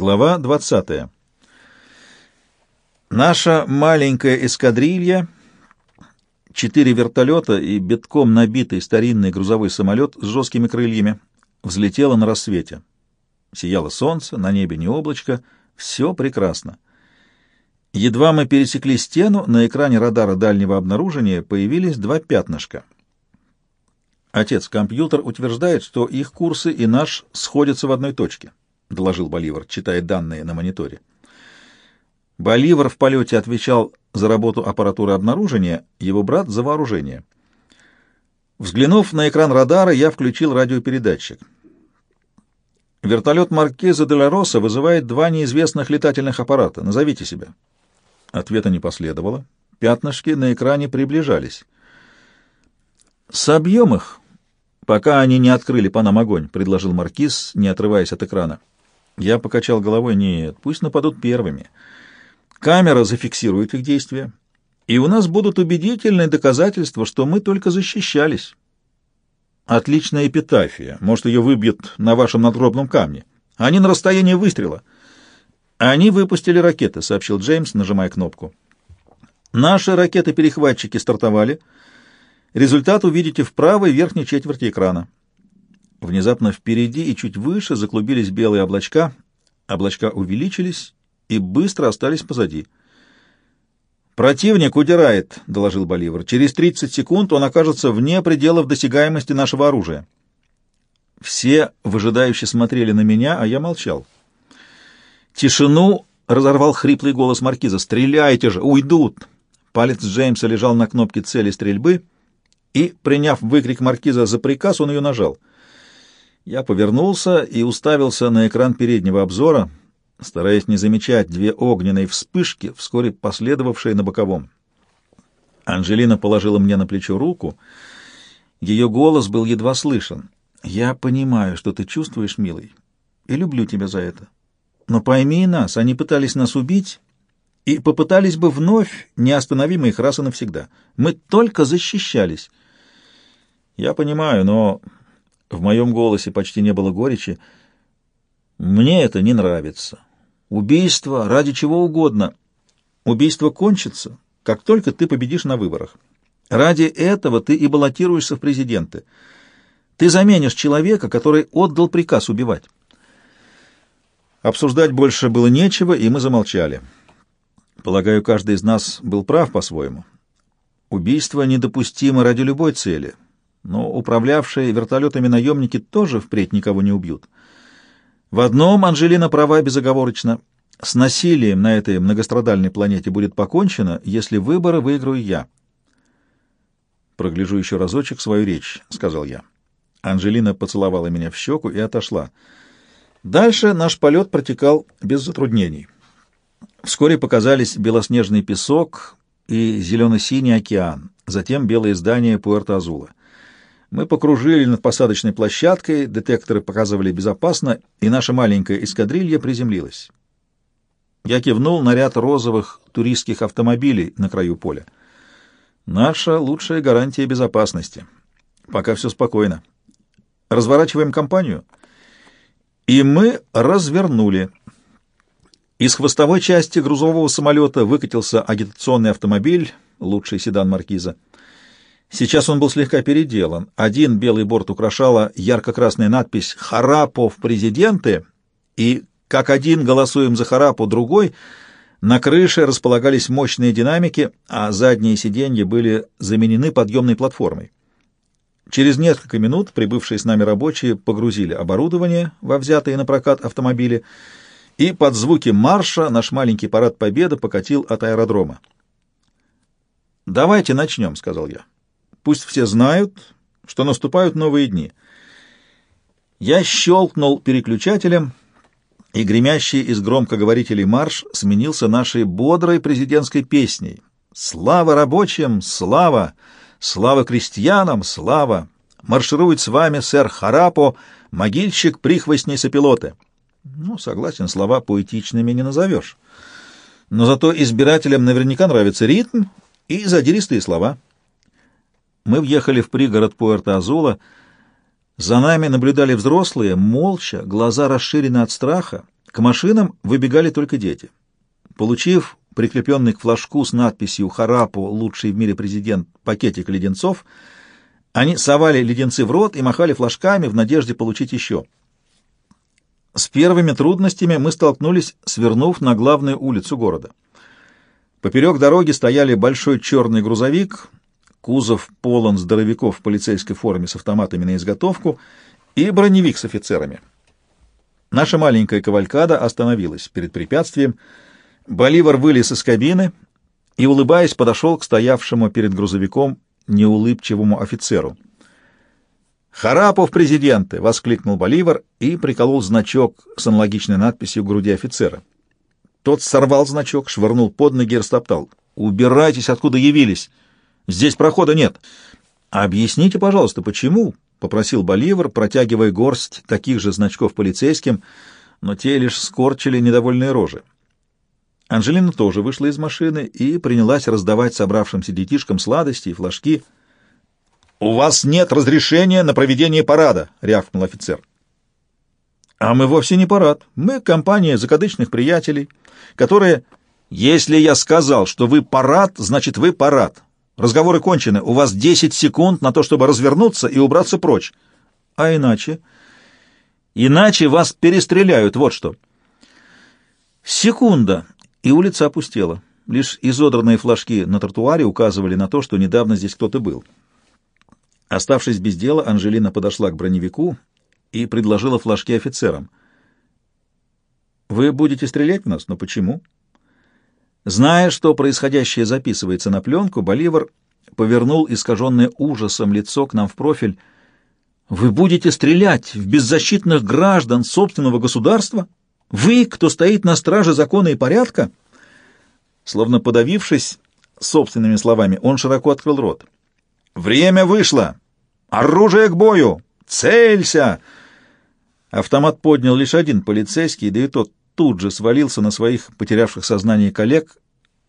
Глава 20. Наша маленькая эскадрилья, четыре вертолета и битком набитый старинный грузовой самолет с жесткими крыльями взлетела на рассвете. Сияло солнце, на небе не облачко, все прекрасно. Едва мы пересекли стену, на экране радара дальнего обнаружения появились два пятнышка. Отец, компьютер утверждает, что их курсы и наш сходятся в одной точке, — доложил Боливар, читая данные на мониторе. Боливар в полете отвечал за работу аппаратуры обнаружения, его брат — за вооружение. Взглянув на экран радара, я включил радиопередатчик. Вертолет Маркеза де Роса вызывает два неизвестных летательных аппарата. Назовите себя. Ответа не последовало. Пятнышки на экране приближались. «Собьем их, пока они не открыли по нам огонь», — предложил Маркиз, не отрываясь от экрана. Я покачал головой. «Нет, пусть нападут первыми. Камера зафиксирует их действия, и у нас будут убедительные доказательства, что мы только защищались». «Отличная эпитафия. Может, ее выбьют на вашем надгробном камне. Они на расстоянии выстрела». «Они выпустили ракеты», — сообщил Джеймс, нажимая кнопку. «Наши ракеты-перехватчики стартовали. Результат увидите в правой верхней четверти экрана». Внезапно впереди и чуть выше заклубились белые облачка. Облачка увеличились и быстро остались позади. «Противник удирает», — доложил Боливар. «Через 30 секунд он окажется вне пределов досягаемости нашего оружия». Все выжидающе смотрели на меня, а я молчал. Тишину разорвал хриплый голос маркиза. «Стреляйте же! Уйдут!» Палец Джеймса лежал на кнопке цели стрельбы, и, приняв выкрик маркиза за приказ, он ее нажал. Я повернулся и уставился на экран переднего обзора, стараясь не замечать две огненные вспышки, вскоре последовавшие на боковом. Анжелина положила мне на плечо руку. Ее голос был едва слышен. «Я понимаю, что ты чувствуешь, милый, и люблю тебя за это. Но пойми нас, они пытались нас убить и попытались бы вновь, не остановимо их раз и навсегда. Мы только защищались. Я понимаю, но в моем голосе почти не было горечи. Мне это не нравится. Убийство ради чего угодно. Убийство кончится, как только ты победишь на выборах. Ради этого ты и баллотируешься в президенты. Ты заменишь человека, который отдал приказ убивать. Обсуждать больше было нечего, и мы замолчали. Полагаю, каждый из нас был прав по-своему. Убийство недопустимо ради любой цели, но управлявшие вертолетами наемники тоже впредь никого не убьют. В одном Анжелина права безоговорочно. С насилием на этой многострадальной планете будет покончено, если выборы выиграю я. «Прогляжу еще разочек свою речь», — сказал я. Анжелина поцеловала меня в щеку и отошла. Дальше наш полет протекал без затруднений. Вскоре показались белоснежный песок и зелено-синий океан, затем белые здания Пуэрто-Азула. Мы покружили над посадочной площадкой, детекторы показывали безопасно, и наша маленькая эскадрилья приземлилась. Я кивнул на ряд розовых туристских автомобилей на краю поля. Наша лучшая гарантия безопасности. Пока все спокойно. Разворачиваем компанию — и мы развернули. Из хвостовой части грузового самолета выкатился агитационный автомобиль, лучший седан маркиза. Сейчас он был слегка переделан. Один белый борт украшала ярко-красная надпись «Харапо в президенты», и как один голосуем за Харапо, другой на крыше располагались мощные динамики, а задние сиденья были заменены подъемной платформой. Через несколько минут прибывшие с нами рабочие погрузили оборудование во взятые на прокат автомобили, и под звуки марша наш маленький парад Победы покатил от аэродрома. «Давайте начнем», — сказал я. «Пусть все знают, что наступают новые дни». Я щелкнул переключателем, и гремящий из громкоговорителей марш сменился нашей бодрой президентской песней. «Слава рабочим! Слава!» Слава крестьянам, слава! Марширует с вами сэр Харапо, могильщик прихвостней сопилоты. Ну, согласен, слова поэтичными не назовешь. Но зато избирателям наверняка нравится ритм и задиристые слова. Мы въехали в пригород Пуэрто-Азула. За нами наблюдали взрослые, молча, глаза расширены от страха, К машинам выбегали только дети. Получив прикрепленный к флажку с надписью «Харапу, лучший в мире президент» пакетик леденцов, они совали леденцы в рот и махали флажками в надежде получить еще. С первыми трудностями мы столкнулись, свернув на главную улицу города. Поперек дороги стояли большой черный грузовик, кузов полон здоровяков в полицейской форме с автоматами на изготовку и броневик с офицерами. Наша маленькая кавалькада остановилась перед препятствием. Боливар вылез из кабины и, улыбаясь, подошел к стоявшему перед грузовиком неулыбчивому офицеру. «Харапов президенты!» — воскликнул Боливар и приколол значок с аналогичной надписью к груди офицера. Тот сорвал значок, швырнул под ноги и растоптал. «Убирайтесь, откуда явились! Здесь прохода нет!» «Объясните, пожалуйста, почему?» — попросил Боливар, протягивая горсть таких же значков полицейским, но те лишь скорчили недовольные рожи. Анжелина тоже вышла из машины и принялась раздавать собравшимся детишкам сладости и флажки. «У вас нет разрешения на проведение парада!» — рявкнул офицер. «А мы вовсе не парад. Мы компания закадычных приятелей, которые...» «Если я сказал, что вы парад, значит, вы парад. Разговоры кончены. У вас 10 секунд на то, чтобы развернуться и убраться прочь. А иначе? Иначе вас перестреляют, вот что. Секунда, и улица опустела. Лишь изодранные флажки на тротуаре указывали на то, что недавно здесь кто-то был. Оставшись без дела, Анжелина подошла к броневику и предложила флажки офицерам. «Вы будете стрелять в нас? Но почему?» Зная, что происходящее записывается на пленку, Боливар повернул искаженное ужасом лицо к нам в профиль. «Вы будете стрелять в беззащитных граждан собственного государства? Вы, кто стоит на страже закона и порядка?» Словно подавившись собственными словами, он широко открыл рот. «Время вышло! Оружие к бою! Целься!» Автомат поднял лишь один полицейский, да и тот тут же свалился на своих потерявших сознание коллег,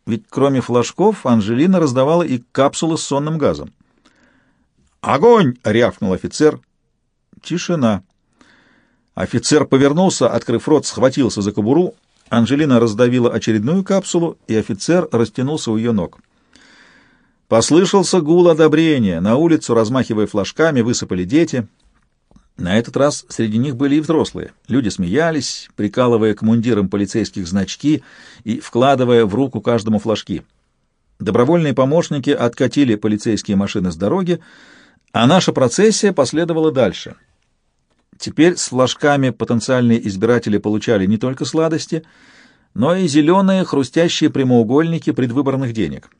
ведь кроме флажков Анжелина раздавала и капсулы с сонным газом. «Огонь!» — рявкнул офицер. Тишина. Офицер повернулся, открыв рот, схватился за кобуру. Анжелина раздавила очередную капсулу, и офицер растянулся у ее ног. Послышался гул одобрения. На улицу, размахивая флажками, высыпали дети — на этот раз среди них были и взрослые. Люди смеялись, прикалывая к мундирам полицейских значки и вкладывая в руку каждому флажки. Добровольные помощники откатили полицейские машины с дороги, а наша процессия последовала дальше. Теперь с флажками потенциальные избиратели получали не только сладости, но и зеленые хрустящие прямоугольники предвыборных денег.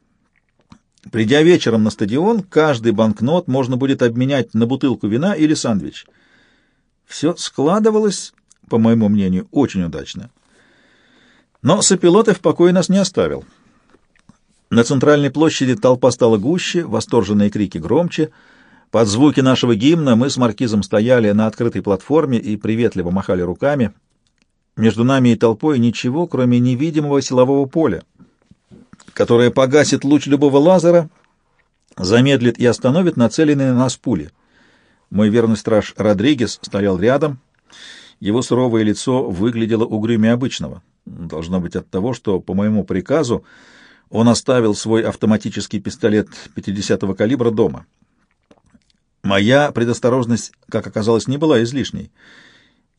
Придя вечером на стадион, каждый банкнот можно будет обменять на бутылку вина или сэндвич — все складывалось, по моему мнению, очень удачно. Но Сапилотов в покое нас не оставил. На центральной площади толпа стала гуще, восторженные крики громче. Под звуки нашего гимна мы с маркизом стояли на открытой платформе и приветливо махали руками. Между нами и толпой ничего, кроме невидимого силового поля, которое погасит луч любого лазера, замедлит и остановит нацеленные на нас пули. Мой верный страж Родригес стоял рядом. Его суровое лицо выглядело угрюмее обычного. Должно быть от того, что по моему приказу он оставил свой автоматический пистолет 50-го калибра дома. Моя предосторожность, как оказалось, не была излишней.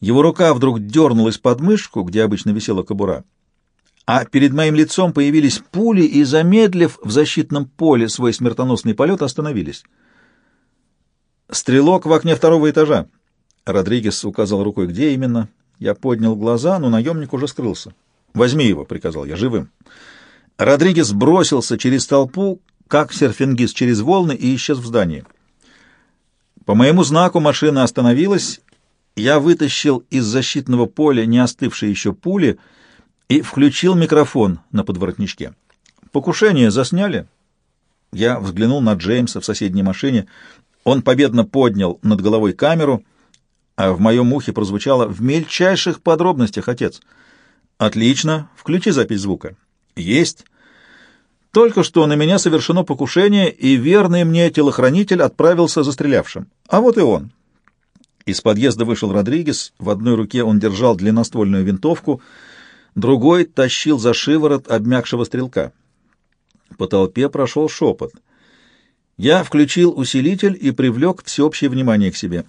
Его рука вдруг дернулась под мышку, где обычно висела кобура, а перед моим лицом появились пули и, замедлив в защитном поле свой смертоносный полет, остановились. «Стрелок в окне второго этажа». Родригес указал рукой, где именно. Я поднял глаза, но наемник уже скрылся. «Возьми его», — приказал я, — «живым». Родригес бросился через толпу, как серфингист через волны, и исчез в здании. По моему знаку машина остановилась. Я вытащил из защитного поля не остывшие еще пули и включил микрофон на подворотничке. «Покушение засняли?» Я взглянул на Джеймса в соседней машине. Он победно поднял над головой камеру, а в моем ухе прозвучало «в мельчайших подробностях, отец». «Отлично. Включи запись звука». «Есть». Только что на меня совершено покушение, и верный мне телохранитель отправился за стрелявшим. А вот и он. Из подъезда вышел Родригес, в одной руке он держал длинноствольную винтовку, другой тащил за шиворот обмякшего стрелка. По толпе прошел шепот. Я включил усилитель и привлек всеобщее внимание к себе.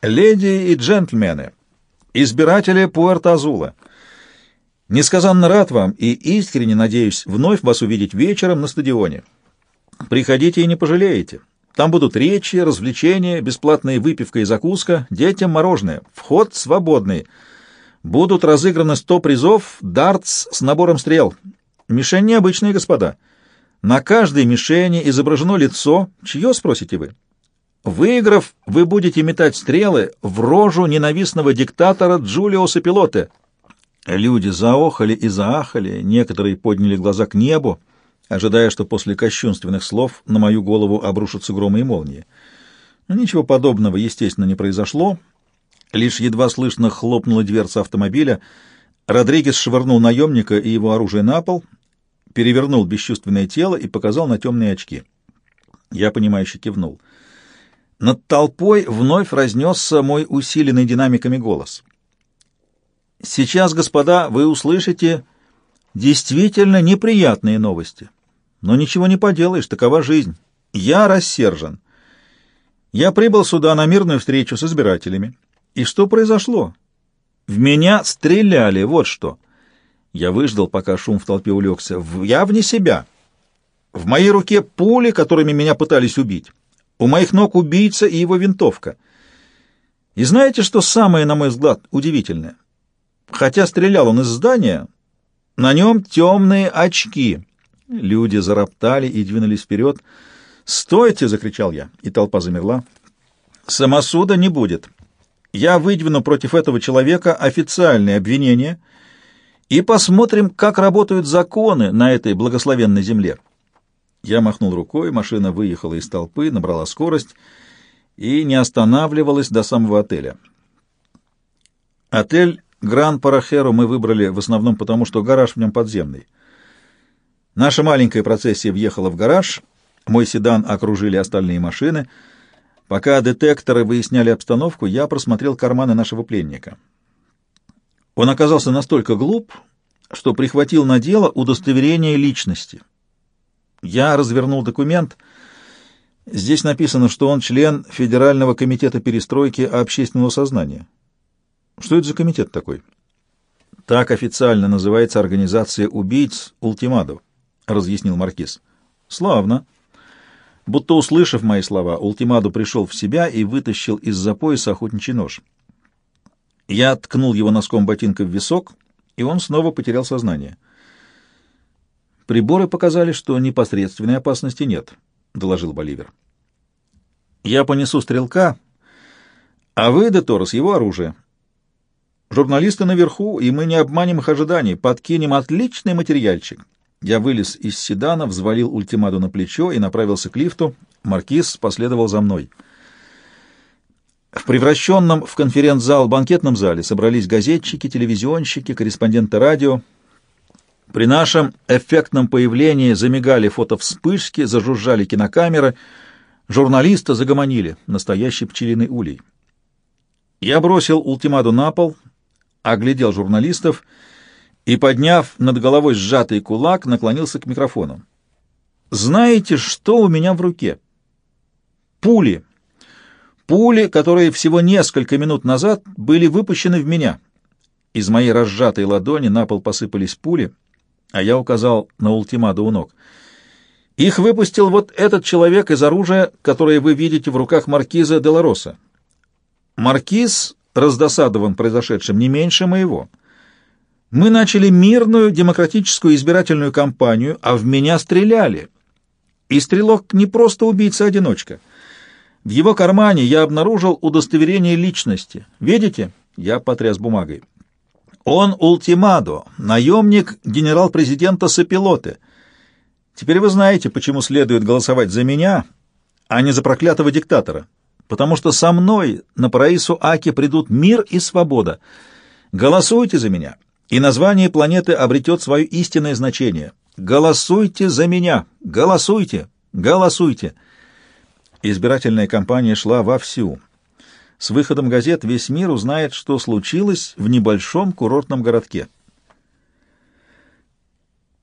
«Леди и джентльмены, избиратели Пуэрто-Азула, несказанно рад вам и искренне надеюсь вновь вас увидеть вечером на стадионе. Приходите и не пожалеете». Там будут речи, развлечения, бесплатная выпивка и закуска, детям мороженое, вход свободный. Будут разыграны сто призов, дартс с набором стрел. Мишень необычные, господа. На каждой мишени изображено лицо, чье, спросите вы? Выиграв, вы будете метать стрелы в рожу ненавистного диктатора Джулиоса Пилоте. Люди заохали и заахали, некоторые подняли глаза к небу, ожидая, что после кощунственных слов на мою голову обрушатся громы и молнии. Но ничего подобного, естественно, не произошло. Лишь едва слышно хлопнула дверца автомобиля. Родригес швырнул наемника и его оружие на пол, перевернул бесчувственное тело и показал на темные очки. Я, понимающе кивнул. Над толпой вновь разнесся мой усиленный динамиками голос. «Сейчас, господа, вы услышите действительно неприятные новости. Но ничего не поделаешь, такова жизнь. Я рассержен. Я прибыл сюда на мирную встречу с избирателями. И что произошло? В меня стреляли, вот что. Я выждал, пока шум в толпе улегся. Я вне себя. В моей руке пули, которыми меня пытались убить. У моих ног убийца и его винтовка. И знаете, что самое, на мой взгляд, удивительное? Хотя стрелял он из здания, на нем темные очки — Люди зароптали и двинулись вперед. «Стойте!» — закричал я, и толпа замерла. «Самосуда не будет. Я выдвину против этого человека официальные обвинения и посмотрим, как работают законы на этой благословенной земле». Я махнул рукой, машина выехала из толпы, набрала скорость и не останавливалась до самого отеля. Отель Гран Парахеру мы выбрали в основном потому, что гараж в нем подземный. Наша маленькая процессия въехала в гараж, мой седан окружили остальные машины. Пока детекторы выясняли обстановку, я просмотрел карманы нашего пленника. Он оказался настолько глуп, что прихватил на дело удостоверение личности. Я развернул документ. Здесь написано, что он член Федерального комитета перестройки общественного сознания. Что это за комитет такой? Так официально называется организация убийц «Ультимадов». — разъяснил Маркиз. «Славно». Будто услышав мои слова, Ультимаду пришел в себя и вытащил из-за пояса охотничий нож. Я ткнул его носком ботинка в висок, и он снова потерял сознание. «Приборы показали, что непосредственной опасности нет», — доложил Боливер. «Я понесу стрелка, а вы, Деторос, его оружие. Журналисты наверху, и мы не обманем их ожиданий, подкинем отличный материальчик». Я вылез из седана, взвалил ультимаду на плечо и направился к лифту. Маркиз последовал за мной. В превращенном в конференц-зал банкетном зале собрались газетчики, телевизионщики, корреспонденты радио. При нашем эффектном появлении замигали фотовспышки, зажужжали кинокамеры, журналисты загомонили, настоящий пчелиный улей. Я бросил ультимаду на пол, оглядел журналистов — и, подняв над головой сжатый кулак, наклонился к микрофону. «Знаете, что у меня в руке?» «Пули. Пули, которые всего несколько минут назад были выпущены в меня. Из моей разжатой ладони на пол посыпались пули, а я указал на ультимаду у ног. Их выпустил вот этот человек из оружия, которое вы видите в руках маркиза Делароса. Маркиз раздосадован произошедшим не меньше моего». Мы начали мирную демократическую избирательную кампанию, а в меня стреляли. И стрелок не просто убийца-одиночка. В его кармане я обнаружил удостоверение личности. Видите? Я потряс бумагой. Он ультимадо, наемник генерал-президента Сапилоты. Теперь вы знаете, почему следует голосовать за меня, а не за проклятого диктатора. Потому что со мной на Параису Аки придут мир и свобода. Голосуйте за меня и название планеты обретет свое истинное значение. Голосуйте за меня! Голосуйте! Голосуйте! Избирательная кампания шла вовсю. С выходом газет весь мир узнает, что случилось в небольшом курортном городке —